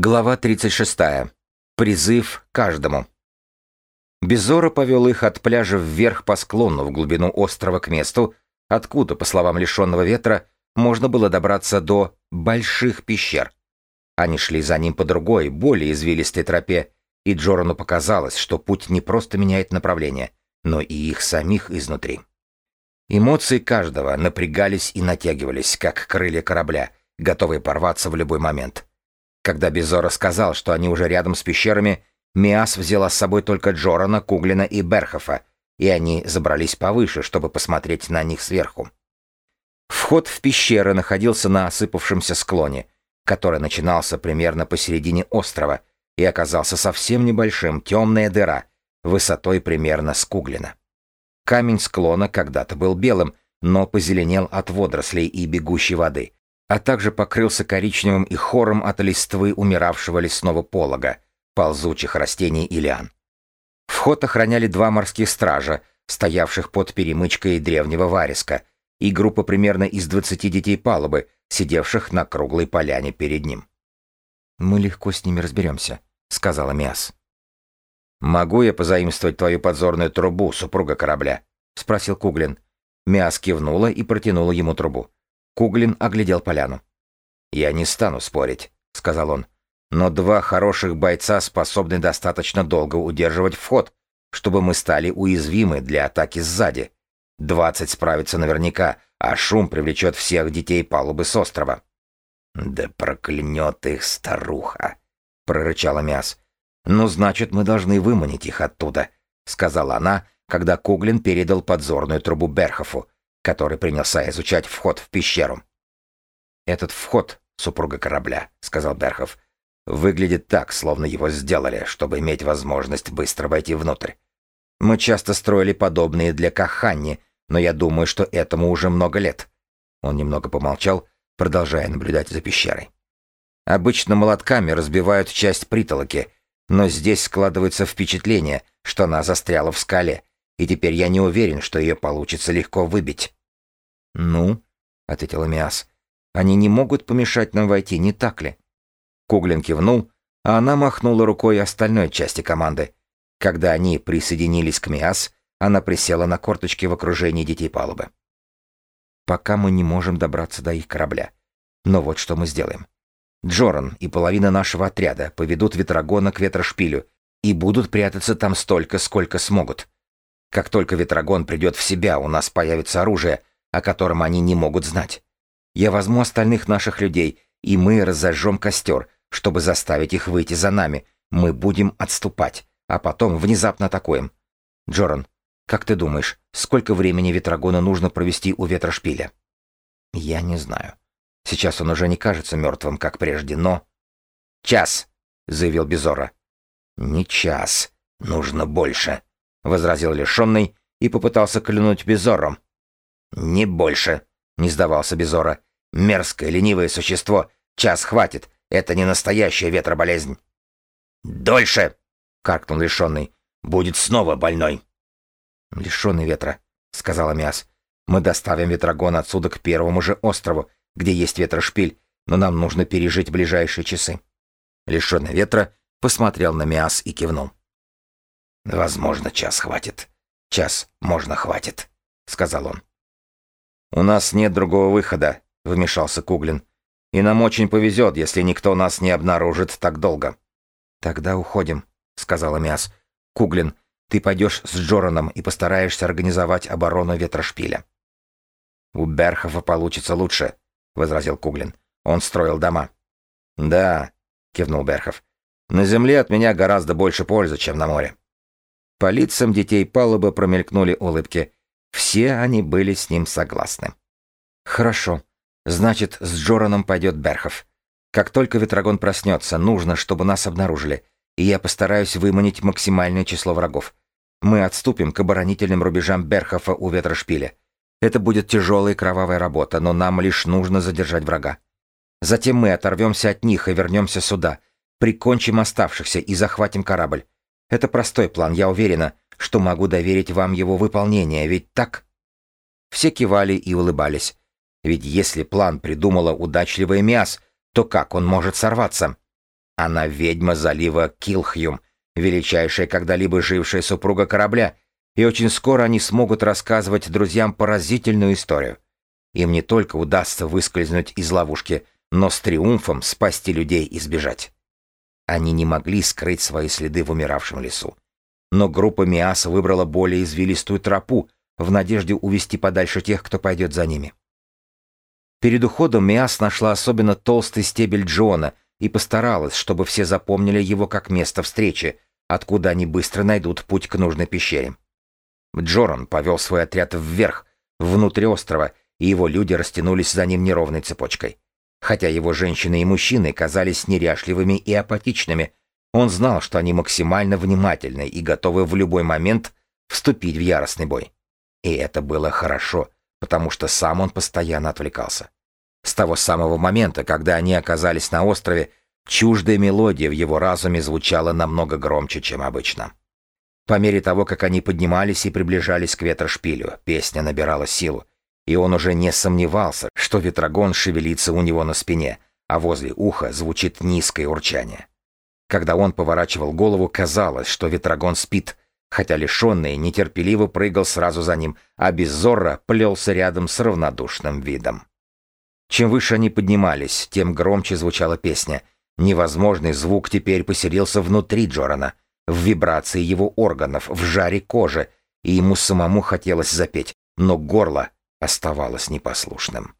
Глава 36. Призыв каждому. Безора повел их от пляжа вверх по склону в глубину острова к месту, откуда, по словам лишенного ветра, можно было добраться до больших пещер. Они шли за ним по другой, более извилистой тропе, и Джорану показалось, что путь не просто меняет направление, но и их самих изнутри. Эмоции каждого напрягались и натягивались, как крылья корабля, готовые порваться в любой момент. Когда Безора сказал, что они уже рядом с пещерами, Миас взяла с собой только Джорана, Куглина и Берхофа, и они забрались повыше, чтобы посмотреть на них сверху. Вход в пещеры находился на осыпавшемся склоне, который начинался примерно посередине острова и оказался совсем небольшим, темная дыра, высотой примерно с Куглина. Камень склона когда-то был белым, но позеленел от водорослей и бегущей воды — а также покрылся коричневым и хором от листвы умиравшего лесного полога, ползучих растений и лиан. Вход охраняли два морских стража, стоявших под перемычкой древнего вариска, и группа примерно из двадцати детей палубы, сидевших на круглой поляне перед ним. «Мы легко с ними разберемся», — сказала Миас. «Могу я позаимствовать твою подзорную трубу, супруга корабля?» — спросил Куглин. Миас кивнула и протянула ему трубу. Куглин оглядел поляну. «Я не стану спорить», — сказал он. «Но два хороших бойца способны достаточно долго удерживать вход, чтобы мы стали уязвимы для атаки сзади. Двадцать справится наверняка, а шум привлечет всех детей палубы с острова». «Да проклянет их старуха!» — прорычала Мяс. «Ну, значит, мы должны выманить их оттуда», — сказала она, когда Куглин передал подзорную трубу Берхофу, который принялся изучать вход в пещеру. «Этот вход, супруга корабля», — сказал Берхов, — «выглядит так, словно его сделали, чтобы иметь возможность быстро войти внутрь. Мы часто строили подобные для Каханни, но я думаю, что этому уже много лет». Он немного помолчал, продолжая наблюдать за пещерой. Обычно молотками разбивают часть притолоки, но здесь складывается впечатление, что она застряла в скале, и теперь я не уверен, что ее получится легко выбить. «Ну?» — ответила Миас. «Они не могут помешать нам войти, не так ли?» Куглин кивнул, а она махнула рукой остальной части команды. Когда они присоединились к Миас, она присела на корточки в окружении детей палубы. «Пока мы не можем добраться до их корабля. Но вот что мы сделаем. Джоран и половина нашего отряда поведут ветрогона к ветрошпилю и будут прятаться там столько, сколько смогут. Как только ветрогон придет в себя, у нас появится оружие, о котором они не могут знать. Я возьму остальных наших людей, и мы разожжем костер, чтобы заставить их выйти за нами. Мы будем отступать, а потом внезапно атакуем. Джоран, как ты думаешь, сколько времени Ветрогону нужно провести у ветрошпиля? Я не знаю. Сейчас он уже не кажется мертвым, как прежде, но... Час, заявил Безора. Не час, нужно больше, возразил лишенный и попытался клянуть Безором. «Не больше», — не сдавался Безора. «Мерзкое, ленивое существо. Час хватит. Это не настоящая ветроболезнь». «Дольше!» — каркнул лишенный. «Будет снова больной». «Лишенный ветра», — сказала Миас. «Мы доставим ветрогон отсюда к первому же острову, где есть ветрошпиль, но нам нужно пережить ближайшие часы». Лишенный ветра посмотрел на Миас и кивнул. «Возможно, час хватит. Час можно хватит», — сказал он. «У нас нет другого выхода», — вмешался Куглин. «И нам очень повезет, если никто нас не обнаружит так долго». «Тогда уходим», — сказала Миас. «Куглин, ты пойдешь с Джораном и постараешься организовать оборону ветрошпиля». «У Берхова получится лучше», — возразил Куглин. «Он строил дома». «Да», — кивнул Берхов. «На земле от меня гораздо больше пользы, чем на море». По лицам детей палубы промелькнули улыбки — все они были с ним согласны. «Хорошо. Значит, с Джораном пойдет Берхов. Как только Ветрогон проснется, нужно, чтобы нас обнаружили, и я постараюсь выманить максимальное число врагов. Мы отступим к оборонительным рубежам Берхофа у Ветрошпиля. Это будет тяжелая и кровавая работа, но нам лишь нужно задержать врага. Затем мы оторвемся от них и вернемся сюда, прикончим оставшихся и захватим корабль. Это простой план, я уверена, что могу доверить вам его выполнение, ведь так?» Все кивали и улыбались. Ведь если план придумала удачливая Миас, то как он может сорваться? Она ведьма залива Килхюм, величайшая когда-либо жившая супруга корабля, и очень скоро они смогут рассказывать друзьям поразительную историю. Им не только удастся выскользнуть из ловушки, но с триумфом спасти людей и сбежать. Они не могли скрыть свои следы в умиравшем лесу. Но группа Миаса выбрала более извилистую тропу, в надежде увести подальше тех, кто пойдет за ними. Перед уходом Миас нашла особенно толстый стебель Джона и постаралась, чтобы все запомнили его как место встречи, откуда они быстро найдут путь к нужной пещере. Джоран повел свой отряд вверх, внутрь острова, и его люди растянулись за ним неровной цепочкой. Хотя его женщины и мужчины казались неряшливыми и апатичными, он знал, что они максимально внимательны и готовы в любой момент вступить в яростный бой. И это было хорошо, потому что сам он постоянно отвлекался. С того самого момента, когда они оказались на острове, чуждая мелодия в его разуме звучала намного громче, чем обычно. По мере того, как они поднимались и приближались к ветрошпилю, песня набирала силу, и он уже не сомневался, что ветрогон шевелится у него на спине, а возле уха звучит низкое урчание. Когда он поворачивал голову, казалось, что ветрогон спит, хотя лишенный нетерпеливо прыгал сразу за ним, а Беззорро плелся рядом с равнодушным видом. Чем выше они поднимались, тем громче звучала песня. Невозможный звук теперь поселился внутри Джорана — в вибрации его органов, в жаре кожи, и ему самому хотелось запеть, но горло оставалось непослушным.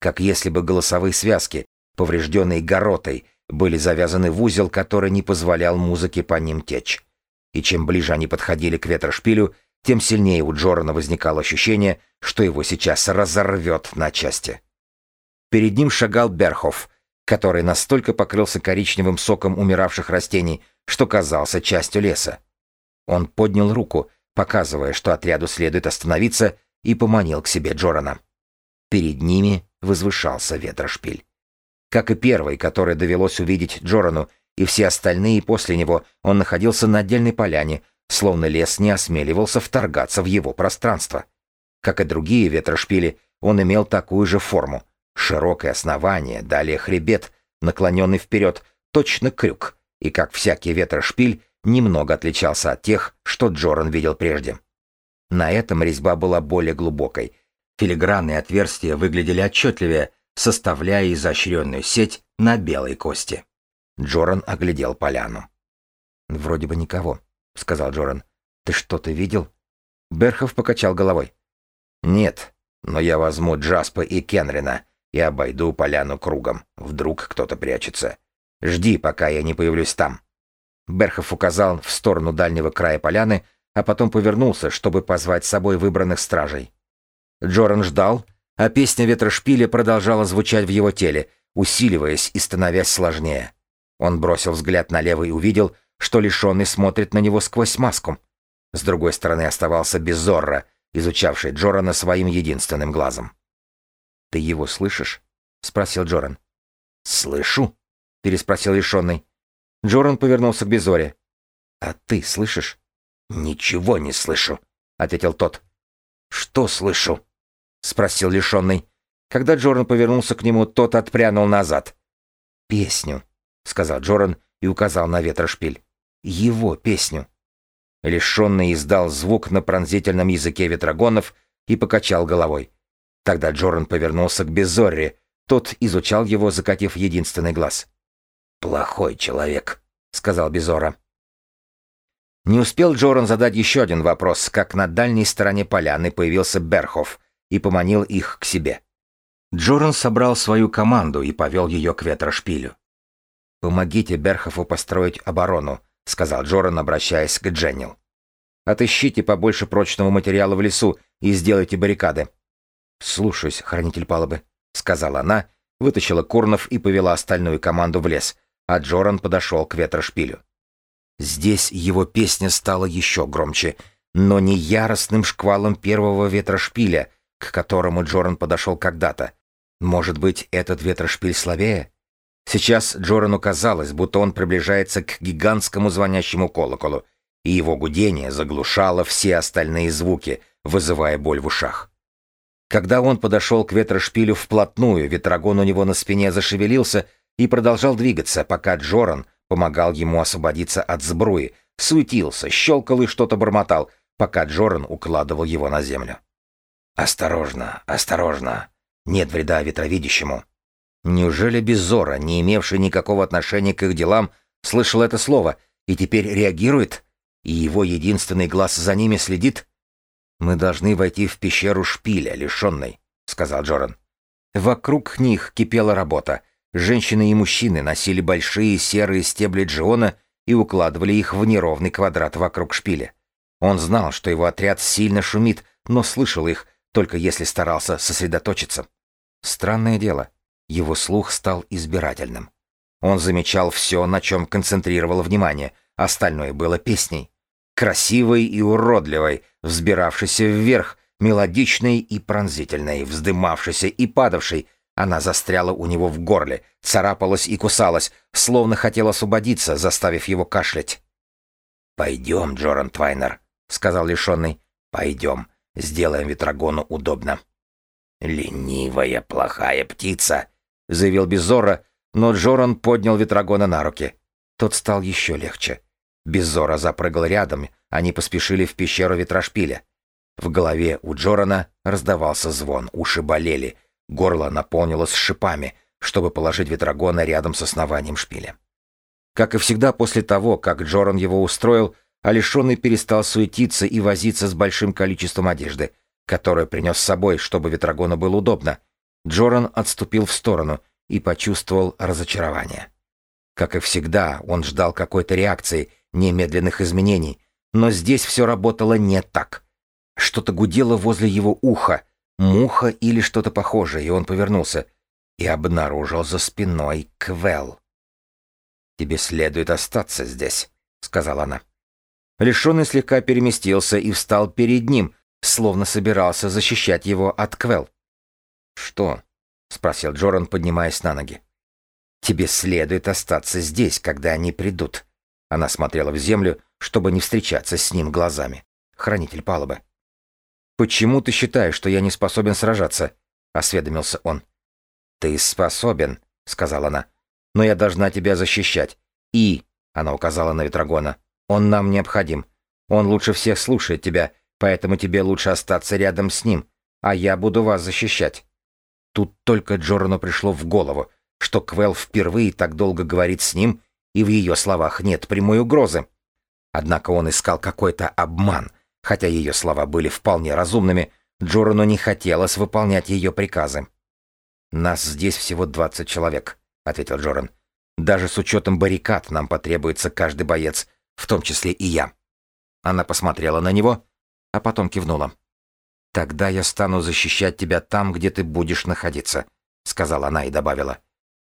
Как если бы голосовые связки, поврежденные горотой, были завязаны в узел, который не позволял музыке по ним течь. И чем ближе они подходили к ветрошпилю, тем сильнее у Джорана возникало ощущение, что его сейчас разорвет на части. Перед ним шагал Берхов, который настолько покрылся коричневым соком умиравших растений, что казался частью леса. Он поднял руку, показывая, что отряду следует остановиться, и поманил к себе Джорана. Перед ними возвышался ветрошпиль. Как и первый, который довелось увидеть Джорану, и все остальные после него, он находился на отдельной поляне, словно лес не осмеливался вторгаться в его пространство. Как и другие ветрошпили, он имел такую же форму. Широкое основание, далее хребет, наклоненный вперед, точно крюк, и, как всякий ветрошпиль, немного отличался от тех, что Джоран видел прежде. На этом резьба была более глубокой. Филигранные отверстия выглядели отчетливее, составляя изощренную сеть на белой кости. Джоран оглядел поляну. «Вроде бы никого», — сказал Джоран. «Ты что-то видел?» Берхов покачал головой. «Нет, но я возьму Джаспа и Кенрина и обойду поляну кругом. Вдруг кто-то прячется. Жди, пока я не появлюсь там». Берхов указал в сторону дальнего края поляны, а потом повернулся, чтобы позвать с собой выбранных стражей. Джоран ждал, а песня ветрошпиля продолжала звучать в его теле, усиливаясь и становясь сложнее. Он бросил взгляд налево и увидел, что лишенный смотрит на него сквозь маску. С другой стороны оставался Безорро, изучавший Джорана своим единственным глазом. «Ты его слышишь?» — спросил Джоран. «Слышу», — переспросил лишенный. Джоран повернулся к Безоре. «А ты слышишь?» «Ничего не слышу», — ответил тот. «Что слышу?» — спросил лишенный. Когда Джоран повернулся к нему, тот отпрянул назад. «Песню», — сказал Джоран и указал на ветрошпиль. «Его песню». Лишенный издал звук на пронзительном языке ветрогонов и покачал головой. Тогда Джоран повернулся к Безорре. Тот изучал его, закатив единственный глаз. «Плохой человек», — сказал Безора. Не успел Джоран задать еще один вопрос, как на дальней стороне поляны появился Берхов и поманил их к себе. Джоран собрал свою команду и повел ее к ветрошпилю. «Помогите Берхову построить оборону», — сказал Джоран, обращаясь к Дженнил. «Отыщите побольше прочного материала в лесу и сделайте баррикады». «Слушаюсь, хранитель палубы», — сказала она, вытащила Курнов и повела остальную команду в лес, а Джоран подошел к ветрошпилю. Здесь его песня стала еще громче, но не яростным шквалом первого ветрошпиля, к которому Джоран подошел когда-то. Может быть, этот ветрошпиль слабее? Сейчас Джорану казалось, будто он приближается к гигантскому звонящему колоколу, и его гудение заглушало все остальные звуки, вызывая боль в ушах. Когда он подошел к ветрошпилю вплотную, ветрогон у него на спине зашевелился — и продолжал двигаться, пока Джоран помогал ему освободиться от сбруи, суетился, щелкал и что-то бормотал, пока Джоран укладывал его на землю. «Осторожно, осторожно! Нет вреда ветровидящему!» Неужели Беззора, не имевший никакого отношения к их делам, слышал это слово и теперь реагирует? И его единственный глаз за ними следит? «Мы должны войти в пещеру шпиля, лишенной», — сказал Джоран. Вокруг них кипела работа. Женщины и мужчины носили большие серые стебли джиона и укладывали их в неровный квадрат вокруг шпиля. Он знал, что его отряд сильно шумит, но слышал их, только если старался сосредоточиться. Странное дело, его слух стал избирательным. Он замечал все, на чем концентрировал внимание, остальное было песней. Красивой и уродливой, взбиравшейся вверх, мелодичной и пронзительной, вздымавшейся и падавшей, она застряла у него в горле, царапалась и кусалась, словно хотела освободиться, заставив его кашлять. «Пойдем, Джоран Твайнер», — сказал лишенный. «Пойдем, сделаем Ветрогону удобно». «Ленивая, плохая птица», — заявил Беззора, но Джоран поднял Ветрогона на руки. Тот стал еще легче. Беззора запрыгал рядом, они поспешили в пещеру Ветрошпиля. В голове у Джорана раздавался звон, уши болели, горло наполнилось шипами, чтобы положить Ветрогона рядом с основанием шпиля. Как и всегда после того, как Джоран его устроил, Алишонный перестал суетиться и возиться с большим количеством одежды, которую принес с собой, чтобы Ветрогону было удобно. Джоран отступил в сторону и почувствовал разочарование. Как и всегда, он ждал какой-то реакции, немедленных изменений, но здесь все работало не так. Что-то гудело возле его уха, муха или что-то похожее, и он повернулся и обнаружил за спиной Квел. «Тебе следует остаться здесь», — сказала она. Лишенный слегка переместился и встал перед ним, словно собирался защищать его от Квел. «Что?» — спросил Джоран, поднимаясь на ноги. «Тебе следует остаться здесь, когда они придут». Она смотрела в землю, чтобы не встречаться с ним глазами. Хранитель палубы. «Почему ты считаешь, что я не способен сражаться?» — осведомился он. «Ты способен», — сказала она. «Но я должна тебя защищать. И...» — она указала на Ветрогона. «Он нам необходим. Он лучше всех слушает тебя, поэтому тебе лучше остаться рядом с ним, а я буду вас защищать». Тут только Джорану пришло в голову, что Квел впервые так долго говорит с ним, и в ее словах нет прямой угрозы. Однако он искал какой-то обман — Хотя ее слова были вполне разумными, Джорану не хотелось выполнять ее приказы. «Нас здесь всего 20 человек», — ответил Джоран. «Даже с учетом баррикад нам потребуется каждый боец, в том числе и я». Она посмотрела на него, а потом кивнула. «Тогда я стану защищать тебя там, где ты будешь находиться», — сказала она и добавила.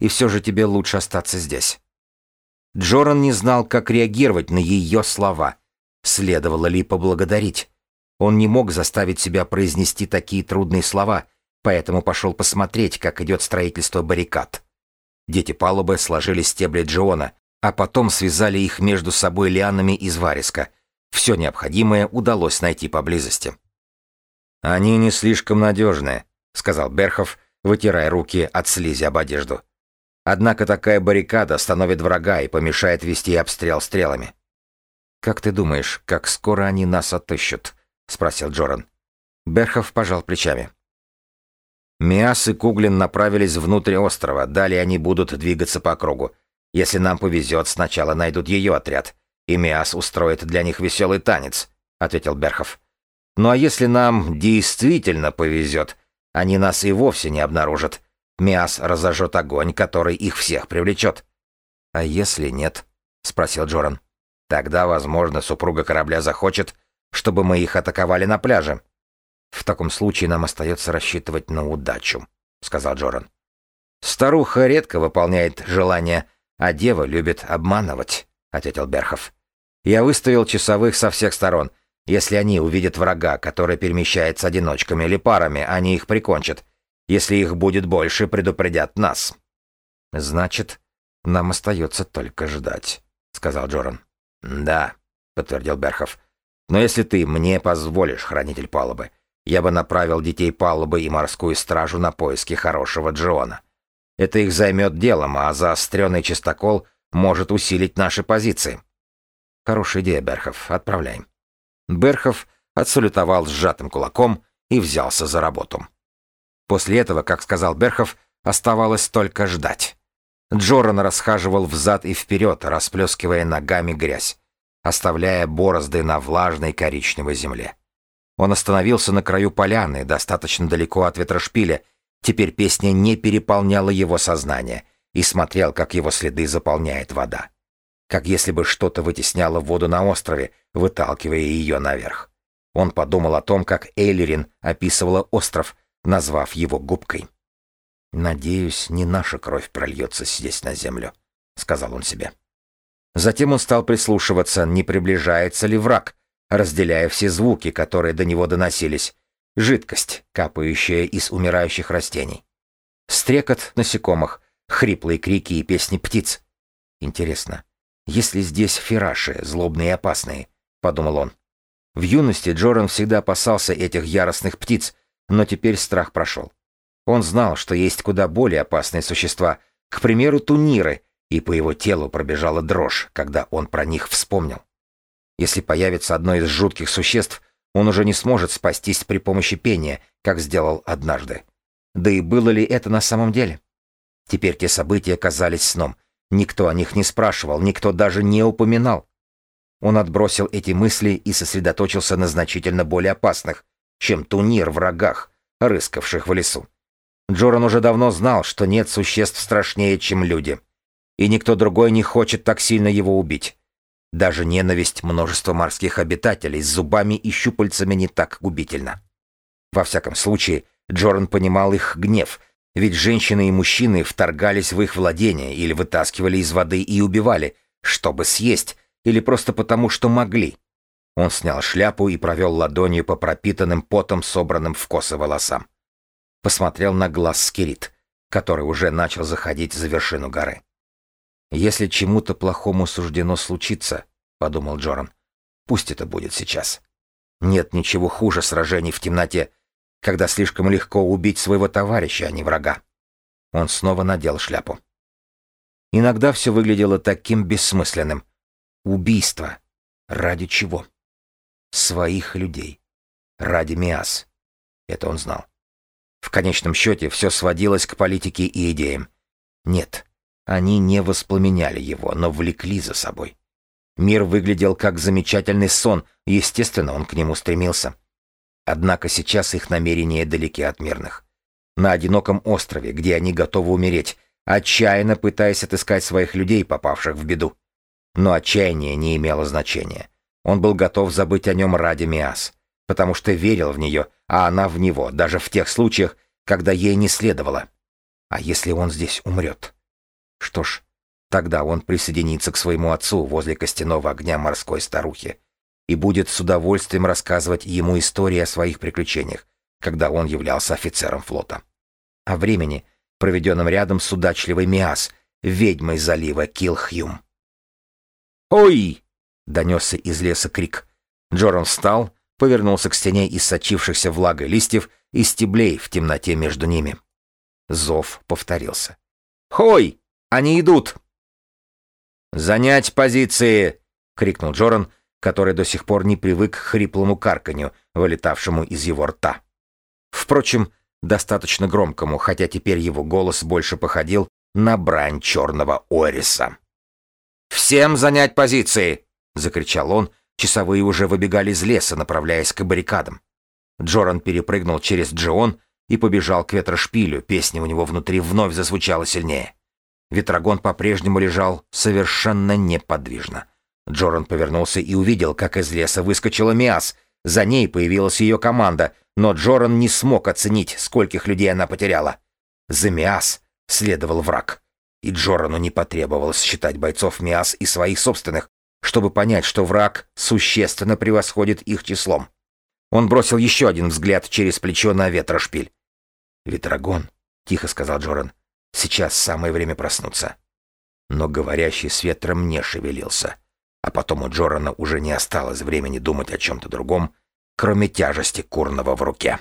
«И все же тебе лучше остаться здесь». Джоран не знал, как реагировать на ее слова — Следовало ли поблагодарить? Он не мог заставить себя произнести такие трудные слова, поэтому пошел посмотреть, как идет строительство баррикад. Дети палубы сложили стебли Джиона, а потом связали их между собой лианами из вариска. Все необходимое удалось найти поблизости. «Они не слишком надежные», — сказал Берхов, вытирая руки от слизи об одежду. «Однако такая баррикада остановит врага и помешает вести обстрел стрелами». «Как ты думаешь, как скоро они нас отыщут?» — спросил Джоран. Берхов пожал плечами. Миас и Куглин направились внутрь острова, далее они будут двигаться по кругу. Если нам повезет, сначала найдут ее отряд, и Миас устроит для них веселый танец», — ответил Берхов. «Ну а если нам действительно повезет, они нас и вовсе не обнаружат. Миас разожжет огонь, который их всех привлечет». «А если нет?» — спросил Джоран. Тогда, возможно, супруга корабля захочет, чтобы мы их атаковали на пляже. В таком случае нам остается рассчитывать на удачу, сказал Джоран. Старуха редко выполняет желания, а дева любит обманывать, ответил Берхов. Я выставил часовых со всех сторон. Если они увидят врага, который перемещается одиночками или парами, они их прикончат. Если их будет больше, предупредят нас. Значит, нам остается только ждать, сказал Джоран. «Да», — подтвердил Берхов. «Но если ты мне позволишь, хранитель палубы, я бы направил детей палубы и морскую стражу на поиски хорошего Джона. Это их займет делом, а заостренный чистокол может усилить наши позиции. Хорошая идея, Берхов, отправляй. Берхов отсалютовал сжатым кулаком и взялся за работу. После этого, как сказал Берхов, оставалось только ждать. Джоран расхаживал взад и вперед, расплескивая ногами грязь, оставляя борозды на влажной коричневой земле. Он остановился на краю поляны, достаточно далеко от ветрошпиля. Теперь песня не переполняла его сознание, и смотрел, как его следы заполняет вода. Как если бы что-то вытесняло воду на острове, выталкивая ее наверх. Он подумал о том, как Эйлерин описывала остров, назвав его губкой. «Надеюсь, не наша кровь прольется здесь на землю», — сказал он себе. Затем он стал прислушиваться, не приближается ли враг, разделяя все звуки, которые до него доносились. Жидкость, капающая из умирающих растений. Стрекот насекомых, хриплые крики и песни птиц. Интересно, есть ли здесь фераши, злобные и опасные? Подумал он. В юности Джоран всегда опасался этих яростных птиц, но теперь страх прошел. Он знал, что есть куда более опасные существа, к примеру, туниры, и по его телу пробежала дрожь, когда он про них вспомнил. Если появится одно из жутких существ, он уже не сможет спастись при помощи пения, как сделал однажды. Да и было ли это на самом деле? Теперь те события казались сном. Никто о них не спрашивал, никто даже не упоминал. Он отбросил эти мысли и сосредоточился на значительно более опасных, чем тунир врагах, рыскавших в лесу. Джоран уже давно знал, что нет существ страшнее, чем люди. И никто другой не хочет так сильно его убить. Даже ненависть множества морских обитателей с зубами и щупальцами не так губительна. Во всяком случае, Джоран понимал их гнев, ведь женщины и мужчины вторгались в их владения или вытаскивали из воды и убивали, чтобы съесть, или просто потому, что могли. Он снял шляпу и провел ладонью по пропитанным потом собранным в косы волосам посмотрел на глаз Скирит, который уже начал заходить за вершину горы. «Если чему-то плохому суждено случиться», — подумал Джоран, — «пусть это будет сейчас. Нет ничего хуже сражений в темноте, когда слишком легко убить своего товарища, а не врага». Он снова надел шляпу. Иногда все выглядело таким бессмысленным. Убийство. Ради чего? Своих людей. Ради Миас. Это он знал. В конечном счете все сводилось к политике и идеям. Нет, они не воспламеняли его, но влекли за собой. Мир выглядел как замечательный сон, естественно, он к нему стремился. Однако сейчас их намерения далеки от мирных. На одиноком острове, где они готовы умереть, отчаянно пытаясь отыскать своих людей, попавших в беду. Но отчаяние не имело значения. Он был готов забыть о нем ради Миас потому что верил в нее, а она в него, даже в тех случаях, когда ей не следовало. А если он здесь умрет? Что ж, тогда он присоединится к своему отцу возле костяного огня морской старухи и будет с удовольствием рассказывать ему истории о своих приключениях, когда он являлся офицером флота. О времени, проведенном рядом с удачливой Миас, ведьмой залива Килхюм. «Ой!» — донесся из леса крик. Джоран встал, повернулся к стене из сочившихся влагой листьев и стеблей в темноте между ними. Зов повторился. «Хой! Они идут!» «Занять позиции!» — крикнул Джоран, который до сих пор не привык к хриплому карканью, вылетавшему из его рта. Впрочем, достаточно громкому, хотя теперь его голос больше походил на брань черного Ориса. «Всем занять позиции!» — закричал он, Часовые уже выбегали из леса, направляясь к баррикадам. Джоран перепрыгнул через Джион и побежал к ветрошпилю, песня у него внутри вновь зазвучала сильнее. Ветрогон по-прежнему лежал совершенно неподвижно. Джоран повернулся и увидел, как из леса выскочила Миас. За ней появилась ее команда, но Джоран не смог оценить, скольких людей она потеряла. За Миас следовал враг. И Джорану не потребовалось считать бойцов Миас и своих собственных, чтобы понять, что враг существенно превосходит их числом. Он бросил еще один взгляд через плечо на ветрошпиль. «Ветрогон», — тихо сказал Джоран, — «сейчас самое время проснуться». Но говорящий с ветром не шевелился. А потом у Джорана уже не осталось времени думать о чем-то другом, кроме тяжести курного в руке.